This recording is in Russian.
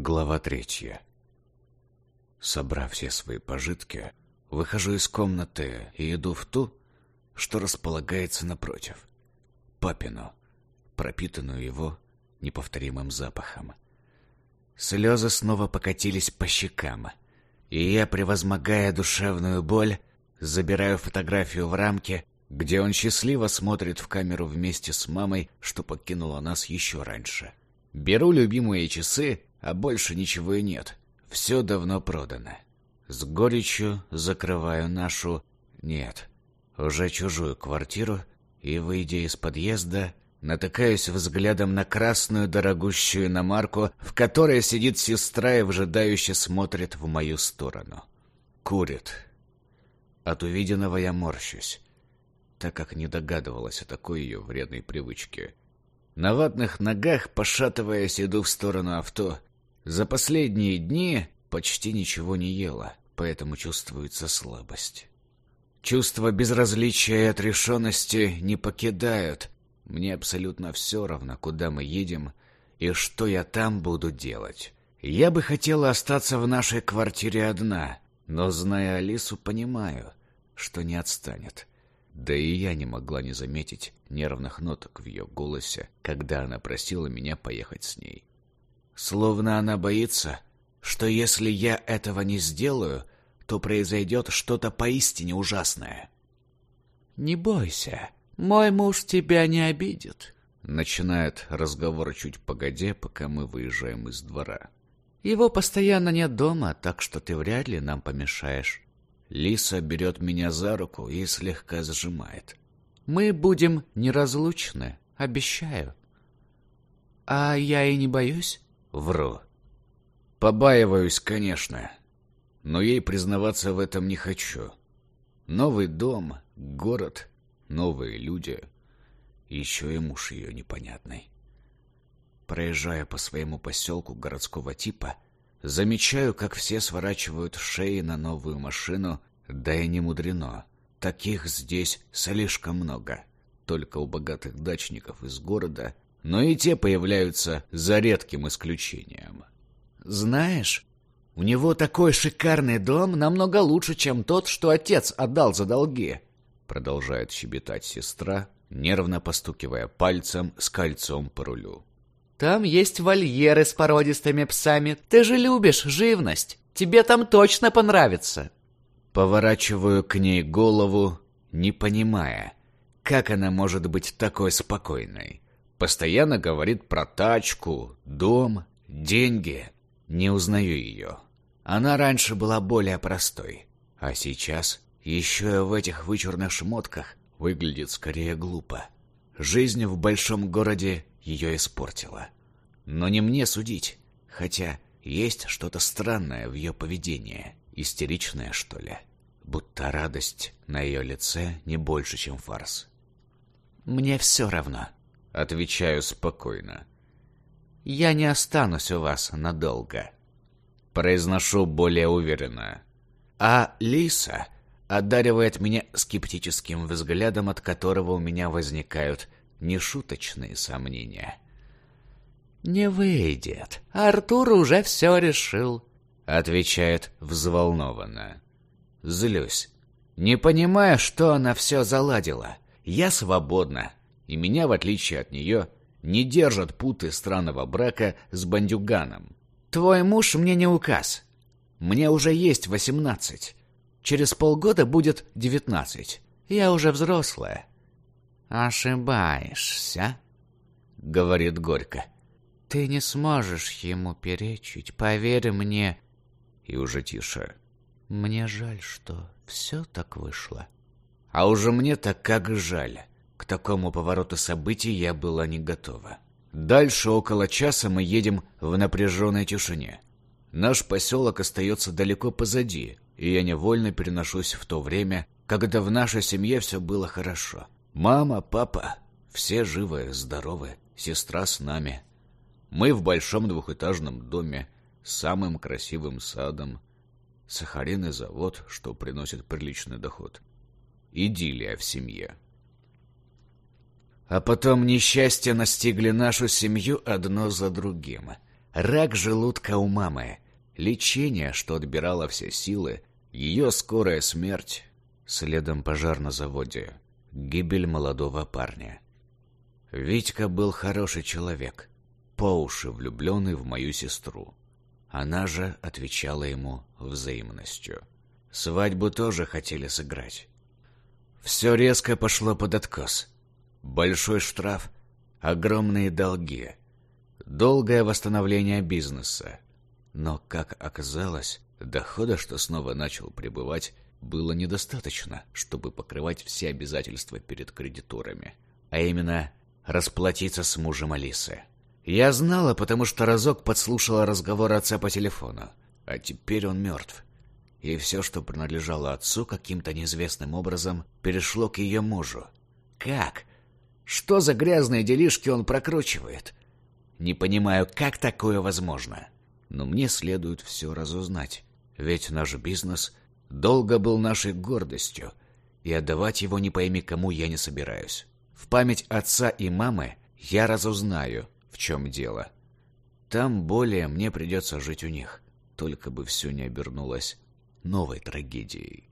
Глава третья. Собрав все свои пожитки, выхожу из комнаты и иду в ту, что располагается напротив. Папину, пропитанную его неповторимым запахом. Слезы снова покатились по щекам, и я, превозмогая душевную боль, забираю фотографию в рамке, где он счастливо смотрит в камеру вместе с мамой, что покинула нас еще раньше. Беру любимые часы а больше ничего и нет. Все давно продано. С горечью закрываю нашу... Нет, уже чужую квартиру и, выйдя из подъезда, натыкаюсь взглядом на красную дорогущую иномарку, в которой сидит сестра и вжидающе смотрит в мою сторону. Курит. От увиденного я морщусь, так как не догадывалась о такой ее вредной привычке. На ватных ногах, пошатываясь, иду в сторону авто, за последние дни почти ничего не ела, поэтому чувствуется слабость. Чувство безразличия и отрешенности не покидают. Мне абсолютно все равно, куда мы едем и что я там буду делать. Я бы хотела остаться в нашей квартире одна, но, зная Алису, понимаю, что не отстанет. Да и я не могла не заметить нервных ноток в ее голосе, когда она просила меня поехать с ней. Словно она боится, что если я этого не сделаю, то произойдет что-то поистине ужасное. «Не бойся, мой муж тебя не обидит», — начинает разговор чуть погоде, пока мы выезжаем из двора. «Его постоянно нет дома, так что ты вряд ли нам помешаешь». Лиса берет меня за руку и слегка сжимает. «Мы будем неразлучны, обещаю». «А я и не боюсь». Вру. Побаиваюсь, конечно, но ей признаваться в этом не хочу. Новый дом, город, новые люди, еще и муж ее непонятный. Проезжая по своему поселку городского типа, замечаю, как все сворачивают шеи на новую машину, да и не мудрено. Таких здесь слишком много. Только у богатых дачников из города но и те появляются за редким исключением. «Знаешь, у него такой шикарный дом намного лучше, чем тот, что отец отдал за долги», продолжает щебетать сестра, нервно постукивая пальцем с кольцом по рулю. «Там есть вольеры с породистыми псами. Ты же любишь живность. Тебе там точно понравится». Поворачиваю к ней голову, не понимая, как она может быть такой спокойной. Постоянно говорит про тачку, дом, деньги. Не узнаю ее. Она раньше была более простой, а сейчас еще и в этих вычурных шмотках выглядит скорее глупо. Жизнь в большом городе ее испортила. Но не мне судить, хотя есть что-то странное в ее поведении, истеричное, что ли. Будто радость на ее лице не больше, чем фарс. «Мне все равно», Отвечаю спокойно. «Я не останусь у вас надолго». Произношу более уверенно. А Лиса одаривает меня скептическим взглядом, от которого у меня возникают нешуточные сомнения. «Не выйдет. Артур уже все решил», — отвечает взволнованно. Злюсь, не понимая, что она все заладила. Я свободна, и меня, в отличие от нее, не держат путы странного брака с бандюганом. Твой муж мне не указ. Мне уже есть восемнадцать. Через полгода будет девятнадцать. Я уже взрослая. Ошибаешься, говорит горько. Ты не сможешь ему перечить, поверь мне. И уже тише. Мне жаль, что все так вышло. А уже мне так как жаль. Такому повороту событий я была не готова. Дальше около часа мы едем в напряженной тишине. Наш поселок остается далеко позади, и я невольно переношусь в то время, когда в нашей семье все было хорошо. Мама, папа, все живы, здоровы, сестра с нами. Мы в большом двухэтажном доме с самым красивым садом, сахаринный завод, что приносит приличный доход. Идиллия в семье. А потом несчастья настигли нашу семью одно за другим. Рак желудка у мамы. Лечение, что отбирало все силы. Ее скорая смерть. Следом пожар на заводе. Гибель молодого парня. Витька был хороший человек. По уши влюбленный в мою сестру. Она же отвечала ему взаимностью. Свадьбу тоже хотели сыграть. Все резко пошло под откос. Большой штраф, огромные долги, долгое восстановление бизнеса. Но, как оказалось, дохода, что снова начал прибывать, было недостаточно, чтобы покрывать все обязательства перед кредиторами. А именно, расплатиться с мужем Алисы. Я знала, потому что разок подслушала разговор отца по телефону. А теперь он мертв. И все, что принадлежало отцу, каким-то неизвестным образом перешло к ее мужу. Как? Что за грязные делишки он прокручивает? Не понимаю, как такое возможно. Но мне следует все разузнать. Ведь наш бизнес долго был нашей гордостью, и отдавать его не пойми кому я не собираюсь. В память отца и мамы я разузнаю, в чем дело. Там более мне придется жить у них, только бы все не обернулось новой трагедией.